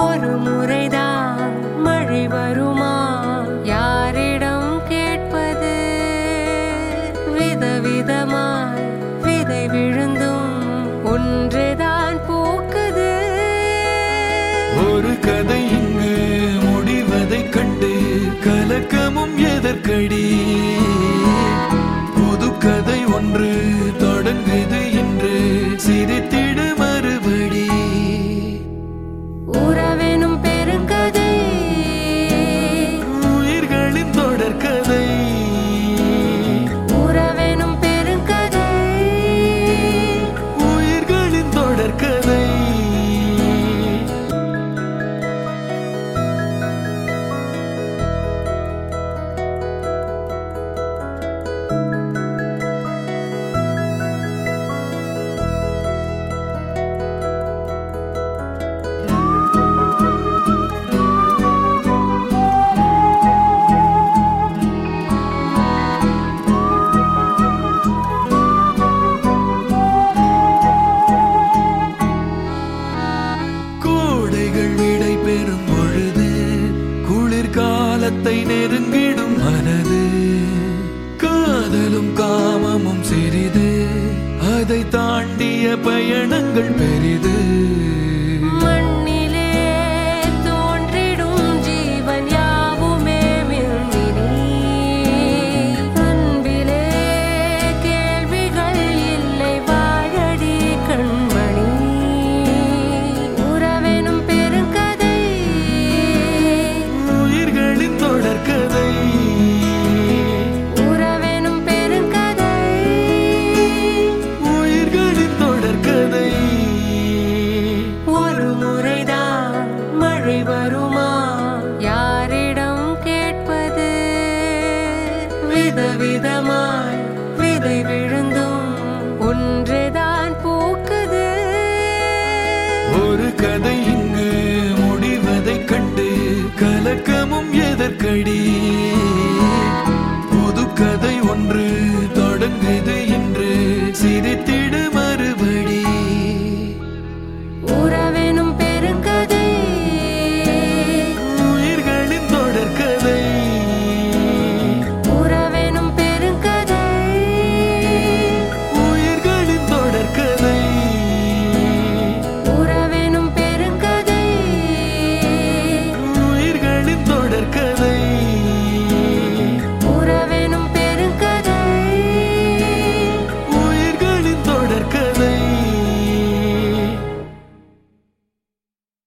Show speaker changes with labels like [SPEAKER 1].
[SPEAKER 1] ஒரு முறைதான் மழை வருமா? யாரிடம் கேட்பது? விதவிதமாய் விதை விழுந்தும் ஒன்றுதான் போக்குது.
[SPEAKER 2] ஒரு கதை இங்கு முடிவதை கண்டு கலக்கமும் எதற்கடி? உள்ளத்தை நெருங்கிடும் மனது. காதலும் காமமும் சிறிது. அதை தாண்டிய பயணங்கள் பெரிது.
[SPEAKER 1] விதவிதமாய் விதை விழுந்தும் ஒன்றுதான் பூக்குது.
[SPEAKER 2] ஒரு கதை இங்கு முடிவதைக் கண்டு கலக்கமும் எதற்கடி?